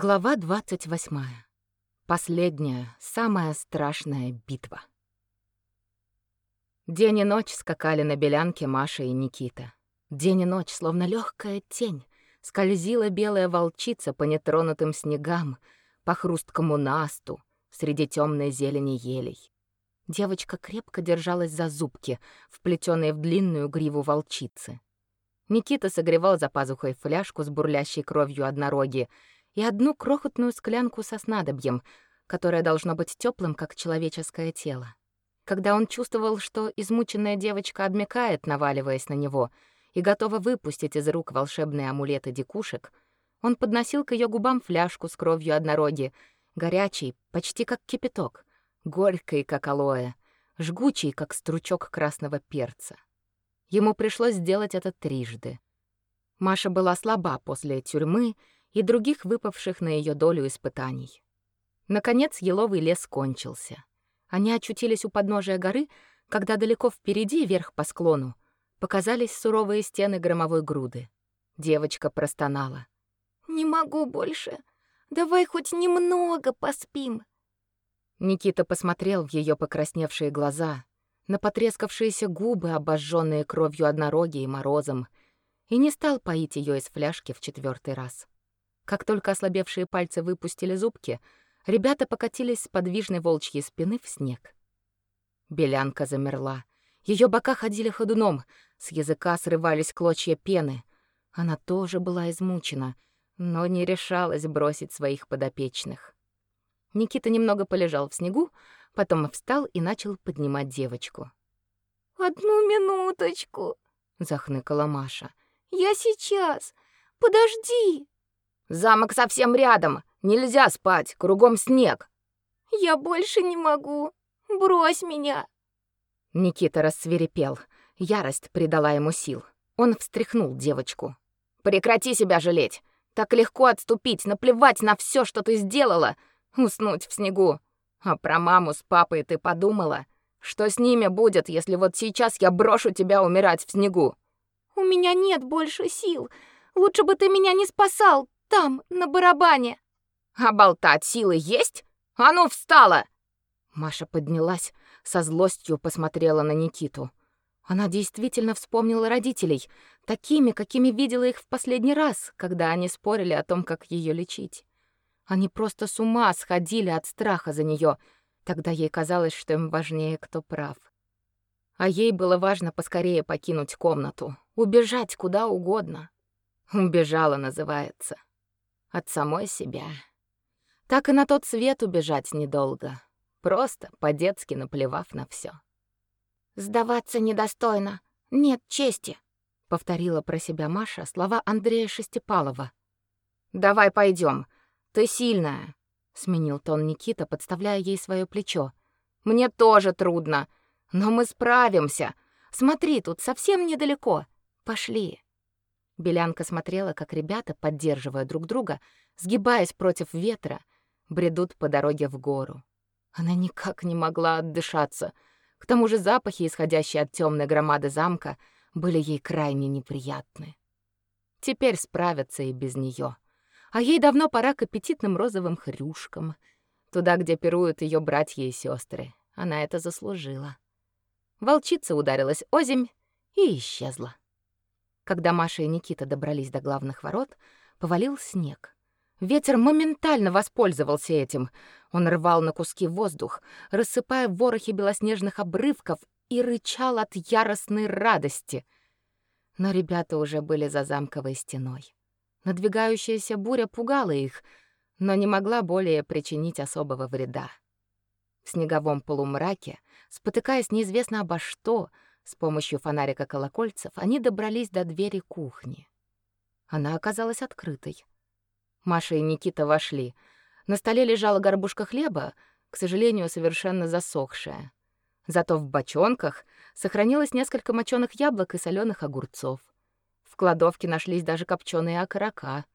Глава 28. Последняя, самая страшная битва. День и ночь скакали на белянке Маша и Никита. День и ночь, словно легкая тень, скользила белая волчица по нетронутым снегам, по хрусткому насту, среди темной зелени елей. Девочка крепко держалась за зубки, вплетенные в длинную гриву волчицы. Никита согревал за пазухой фляжку с бурлящей кровью однороги, и одну крохотную склянку со снадобьем, которое должно быть теплым, как человеческое тело. Когда он чувствовал, что измученная девочка обмякает, наваливаясь на него, и готова выпустить из рук волшебные амулеты дикушек, он подносил к ее губам фляжку с кровью однороги, горячий, почти как кипяток, горький, как алоэ, жгучий, как стручок красного перца. Ему пришлось сделать это трижды. Маша была слаба после тюрьмы и других выпавших на ее долю испытаний. Наконец еловый лес кончился. Они очутились у подножия горы, когда далеко впереди, вверх по склону, показались суровые стены громовой груды. Девочка простонала. «Не могу больше. Давай хоть немного поспим». Никита посмотрел в ее покрасневшие глаза, на потрескавшиеся губы, обожженные кровью однороги и морозом, и не стал поить ее из фляжки в четвертый раз. Как только ослабевшие пальцы выпустили зубки, ребята покатились с подвижной волчьей спины в снег. Белянка замерла. Ее бока ходили ходуном, с языка срывались клочья пены. Она тоже была измучена, но не решалась бросить своих подопечных. Никита немного полежал в снегу, потом встал и начал поднимать девочку. «Одну минуточку», — захныкала Маша. «Я сейчас. Подожди». Замок совсем рядом. Нельзя спать, кругом снег. Я больше не могу. Брось меня. Никита рассверепел. Ярость придала ему сил. Он встряхнул девочку. Прекрати себя жалеть. Так легко отступить, наплевать на все, что ты сделала, уснуть в снегу. А про маму с папой ты подумала? Что с ними будет, если вот сейчас я брошу тебя умирать в снегу? У меня нет больше сил. Лучше бы ты меня не спасал, там, на барабане. А болтать силы есть? А ну, встала! Маша поднялась, со злостью посмотрела на Никиту. Она действительно вспомнила родителей, такими, какими видела их в последний раз, когда они спорили о том, как ее лечить. Они просто с ума сходили от страха за нее. Тогда ей казалось, что им важнее, кто прав. А ей было важно поскорее покинуть комнату, убежать куда угодно. Убежала, называется от самой себя. Так и на тот свет убежать недолго, просто по-детски наплевав на все. «Сдаваться недостойно, нет чести», — повторила про себя Маша слова Андрея Шестипалова. «Давай пойдем, ты сильная», — сменил тон Никита, подставляя ей свое плечо. «Мне тоже трудно, но мы справимся. Смотри, тут совсем недалеко. Пошли». Белянка смотрела, как ребята, поддерживая друг друга, сгибаясь против ветра, бредут по дороге в гору. Она никак не могла отдышаться. К тому же запахи, исходящие от темной громады замка, были ей крайне неприятны. Теперь справятся и без нее. А ей давно пора к аппетитным розовым хрюшкам, туда, где пируют ее братья и сестры. Она это заслужила. Волчица ударилась озимь и исчезла. Когда Маша и Никита добрались до главных ворот, повалил снег. Ветер моментально воспользовался этим. Он рвал на куски воздух, рассыпая ворохи белоснежных обрывков и рычал от яростной радости. Но ребята уже были за замковой стеной. Надвигающаяся буря пугала их, но не могла более причинить особого вреда. В снеговом полумраке, спотыкаясь неизвестно обо что, с помощью фонарика колокольцев они добрались до двери кухни. Она оказалась открытой. Маша и Никита вошли. На столе лежала горбушка хлеба, к сожалению, совершенно засохшая. Зато в бочонках сохранилось несколько моченых яблок и соленых огурцов. В кладовке нашлись даже копченые окорока.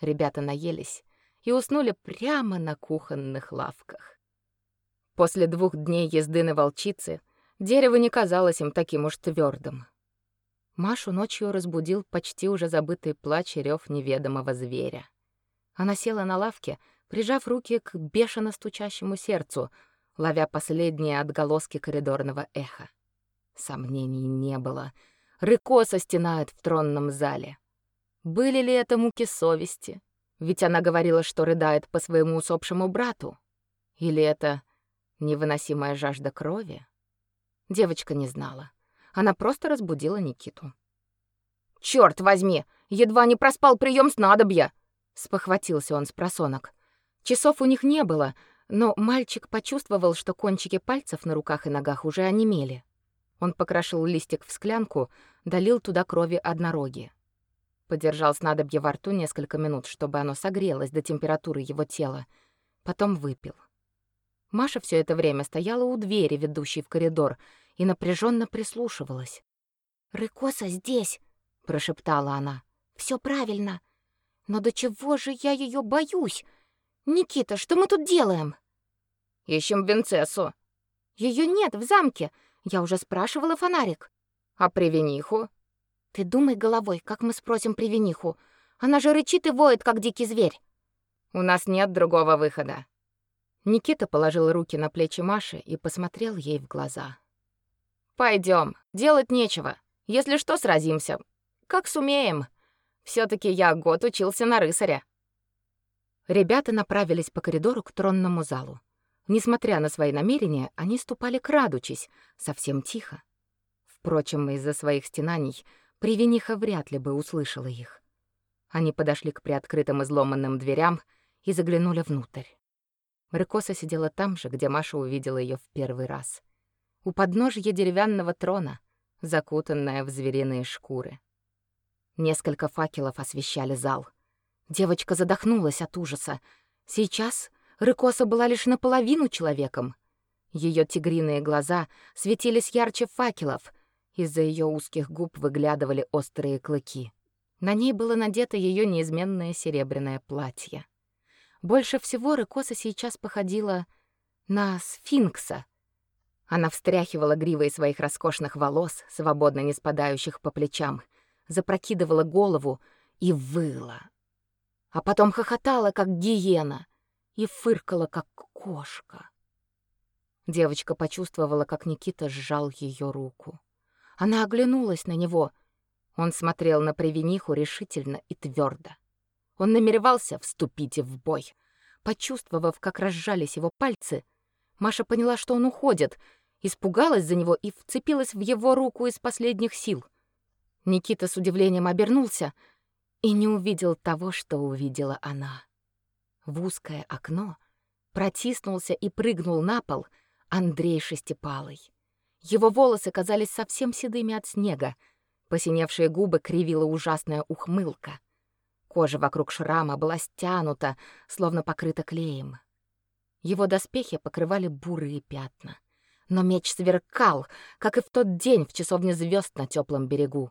Ребята наелись и уснули прямо на кухонных лавках. После двух дней езды на волчице Дерево не казалось им таким уж твердым. Машу ночью разбудил почти уже забытый плач и рёв неведомого зверя. Она села на лавке, прижав руки к бешено стучащему сердцу, ловя последние отголоски коридорного эха. Сомнений не было. Рыкоса стенает в тронном зале. Были ли это муки совести? Ведь она говорила, что рыдает по своему усопшему брату. Или это невыносимая жажда крови? Девочка не знала. Она просто разбудила Никиту. «Чёрт возьми! Едва не проспал прием снадобья!» Спохватился он с просонок. Часов у них не было, но мальчик почувствовал, что кончики пальцев на руках и ногах уже онемели. Он покрошил листик в склянку, долил туда крови однороги. Подержал снадобье во рту несколько минут, чтобы оно согрелось до температуры его тела. Потом выпил. Маша все это время стояла у двери, ведущей в коридор, и напряженно прислушивалась. «Рыкоса здесь!» — прошептала она. Все правильно. Но до чего же я ее боюсь? Никита, что мы тут делаем?» «Ищем принцессу». Ее нет в замке. Я уже спрашивала фонарик». «А привиниху?» Ты думай головой, как мы спросим привиниху. Она же рычит и воет, как дикий зверь. У нас нет другого выхода. Никита положил руки на плечи Маши и посмотрел ей в глаза. Пойдем, делать нечего. Если что, сразимся. Как сумеем. все таки я год учился на рыцаря. Ребята направились по коридору к тронному залу. Несмотря на свои намерения, они ступали крадучись, совсем тихо. Впрочем, из-за своих стенаний Привениха вряд ли бы услышала их. Они подошли к приоткрытым изломанным дверям и заглянули внутрь. Рыкоса сидела там же, где Маша увидела ее в первый раз. У подножья деревянного трона, закутанная в звериные шкуры. Несколько факелов освещали зал. Девочка задохнулась от ужаса. Сейчас Рыкоса была лишь наполовину человеком. Ее тигриные глаза светились ярче факелов — из-за ее узких губ выглядывали острые клыки. На ней было надето ее неизменное серебряное платье. Больше всего Рыкоса сейчас походила на сфинкса. Она встряхивала гривой своих роскошных волос, свободно не спадающих по плечам, запрокидывала голову и выла. А потом хохотала, как гиена, и фыркала, как кошка. Девочка почувствовала, как Никита сжал ее руку. Она оглянулась на него. Он смотрел на Привиниху решительно и твердо. Он намеревался вступить в бой. Почувствовав, как разжались его пальцы, Маша поняла, что он уходит, испугалась за него и вцепилась в его руку из последних сил. Никита с удивлением обернулся и не увидел того, что увидела она. В узкое окно протиснулся и прыгнул на пол Андрей Шестипалый. Его волосы казались совсем седыми от снега, посиневшие губы кривила ужасная ухмылка. Кожа вокруг шрама была стянута, словно покрыта клеем. Его доспехи покрывали бурые пятна. Но меч сверкал, как и в тот день в часовне звезд на теплом берегу.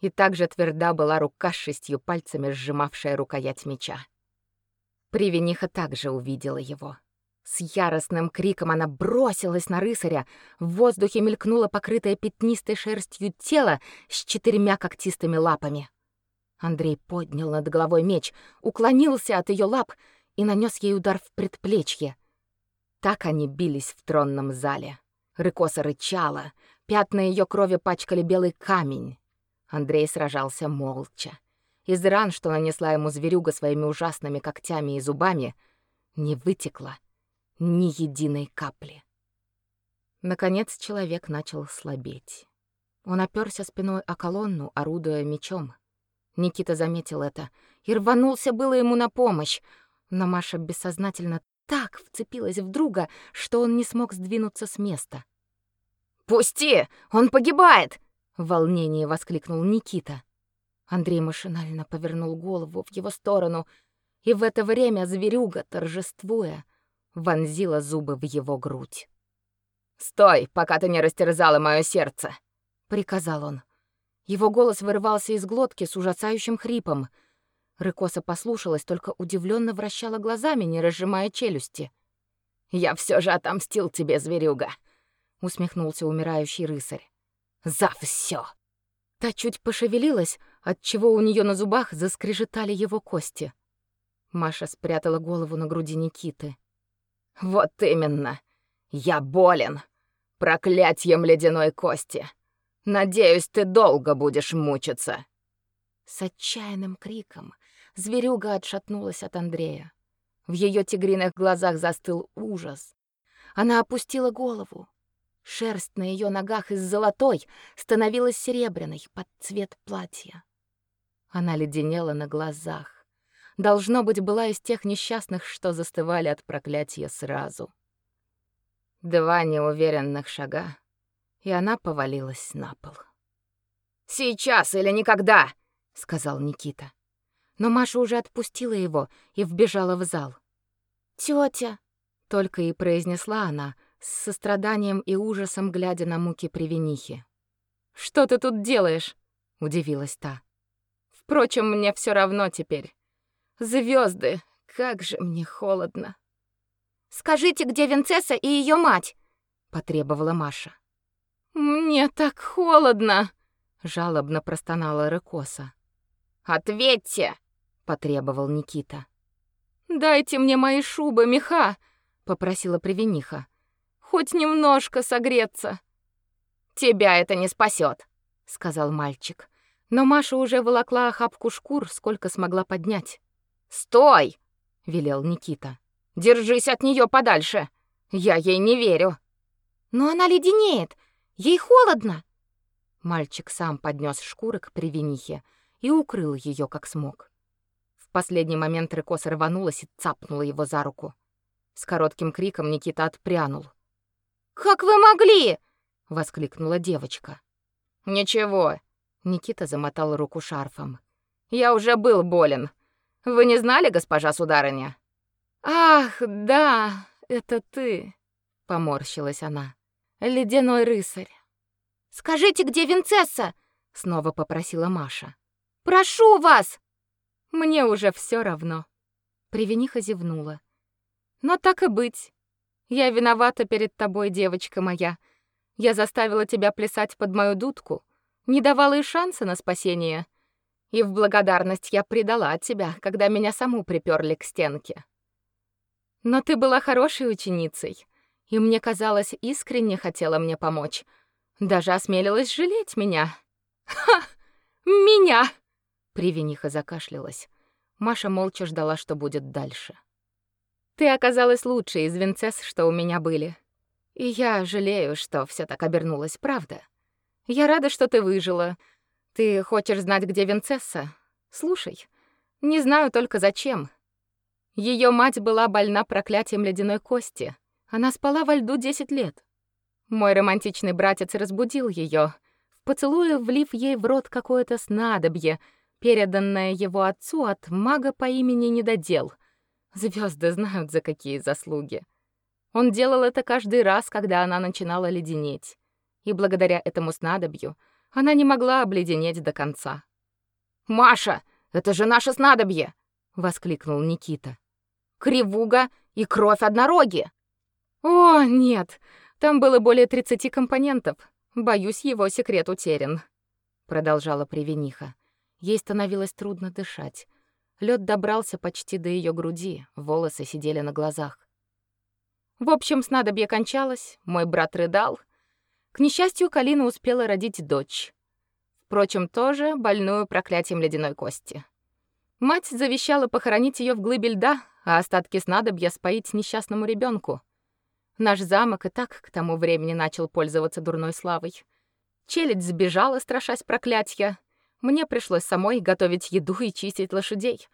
И также тверда была рука с шестью пальцами, сжимавшая рукоять меча. Привениха также увидела его. С яростным криком она бросилась на рыцаря. В воздухе мелькнуло покрытое пятнистой шерстью тело с четырьмя когтистыми лапами. Андрей поднял над головой меч, уклонился от ее лап и нанес ей удар в предплечье. Так они бились в тронном зале. Рыкоса рычала, пятна ее крови пачкали белый камень. Андрей сражался молча. Из ран, что нанесла ему зверюга своими ужасными когтями и зубами, не вытекло ни единой капли. Наконец человек начал слабеть. Он оперся спиной о колонну, орудуя мечом. Никита заметил это и рванулся было ему на помощь, но Маша бессознательно так вцепилась в друга, что он не смог сдвинуться с места. «Пусти! Он погибает!» — в волнении воскликнул Никита. Андрей машинально повернул голову в его сторону, и в это время зверюга, торжествуя, вонзила зубы в его грудь. «Стой, пока ты не растерзала мое сердце!» — приказал он. Его голос вырывался из глотки с ужасающим хрипом. Рыкоса послушалась, только удивленно вращала глазами, не разжимая челюсти. «Я все же отомстил тебе, зверюга!» — усмехнулся умирающий рыцарь. «За все. Та чуть пошевелилась, отчего у нее на зубах заскрежетали его кости. Маша спрятала голову на груди Никиты. Вот именно. Я болен. Проклятьем ледяной кости. Надеюсь, ты долго будешь мучиться. С отчаянным криком зверюга отшатнулась от Андрея. В ее тигриных глазах застыл ужас. Она опустила голову. Шерсть на ее ногах из золотой становилась серебряной под цвет платья. Она леденела на глазах. Должно быть, была из тех несчастных, что застывали от проклятия сразу. Два неуверенных шага, и она повалилась на пол. «Сейчас или никогда!» — сказал Никита. Но Маша уже отпустила его и вбежала в зал. «Тётя!» — только и произнесла она, с состраданием и ужасом глядя на муки привинихи. «Что ты тут делаешь?» — удивилась та. «Впрочем, мне все равно теперь. Звезды, как же мне холодно!» «Скажите, где Винцесса и ее мать?» — потребовала Маша. «Мне так холодно!» — жалобно простонала Рыкоса. «Ответьте!» — потребовал Никита. «Дайте мне мои шубы, меха!» — попросила Привениха. «Хоть немножко согреться!» «Тебя это не спасет, сказал мальчик. Но Маша уже волокла охапку шкур, сколько смогла поднять. «Стой!» — велел Никита. «Держись от нее подальше! Я ей не верю!» «Но она леденеет! Ей холодно!» Мальчик сам поднес шкуры к привинихе и укрыл ее как смог. В последний момент Рыкоса рванулась и цапнула его за руку. С коротким криком Никита отпрянул. «Как вы могли?» — воскликнула девочка. «Ничего», — Никита замотал руку шарфом. «Я уже был болен. Вы не знали, госпожа сударыня?» «Ах, да, это ты», — поморщилась она. «Ледяной рыцарь». «Скажите, где Винцесса?» — снова попросила Маша. Прошу вас!» «Мне уже все равно». Привениха зевнула. «Но так и быть. Я виновата перед тобой, девочка моя. Я заставила тебя плясать под мою дудку, не давала и шанса на спасение. И в благодарность я предала тебя, когда меня саму приперли к стенке. Но ты была хорошей ученицей, и мне казалось, искренне хотела мне помочь. Даже осмелилась жалеть меня. Ха! Меня! Привениха закашлялась. Маша молча ждала, что будет дальше. Ты оказалась лучшей из винцесс, что у меня были. И я жалею, что все так обернулось, правда. Я рада, что ты выжила. Ты хочешь знать, где Винцесса? Слушай, не знаю только зачем. Ее мать была больна проклятием ледяной кости. Она спала во льду 10 лет. Мой романтичный братец разбудил ее, в поцелуе влив ей в рот какое-то снадобье, переданное его отцу от мага по имени Недодел. Звезды знают, за какие заслуги. Он делал это каждый раз, когда она начинала леденеть. И благодаря этому снадобью она не могла обледенеть до конца. «Маша, это же наше снадобье!» — воскликнул Никита. «Кривуга и кровь однороги!» «О, нет, там было более 30 компонентов. Боюсь, его секрет утерян», — продолжала Привениха. Ей становилось трудно дышать. Лед добрался почти до ее груди, волосы сидели на глазах. В общем, снадобье кончалось, мой брат рыдал. К несчастью, Калина успела родить дочь. Впрочем, тоже больную проклятием ледяной кости. Мать завещала похоронить ее в глыбе льда, а остатки снадобья споить несчастному ребенку. Наш замок и так к тому времени начал пользоваться дурной славой. Челядь сбежала, страшась проклятия, мне пришлось самой готовить еду и чистить лошадей.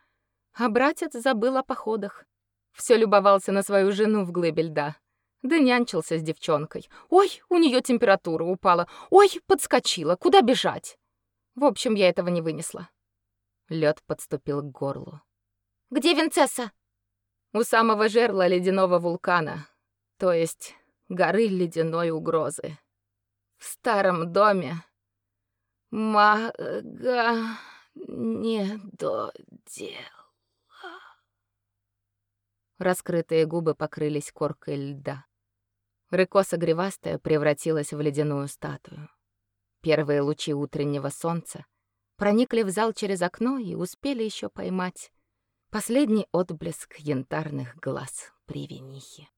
А братец забыл о походах. Все любовался на свою жену в глыбе льда. Да нянчился с девчонкой. Ой, у нее температура упала. Ой, подскочила. Куда бежать? В общем, я этого не вынесла. Лед подступил к горлу. Где Винцесса? У самого жерла ледяного вулкана, то есть горы ледяной угрозы. В старом доме, Мага не додела. Раскрытые губы покрылись коркой льда. Рыкоса гривастая превратилась в ледяную статую. Первые лучи утреннего солнца проникли в зал через окно и успели еще поймать Последний отблеск янтарных глаз привинихи.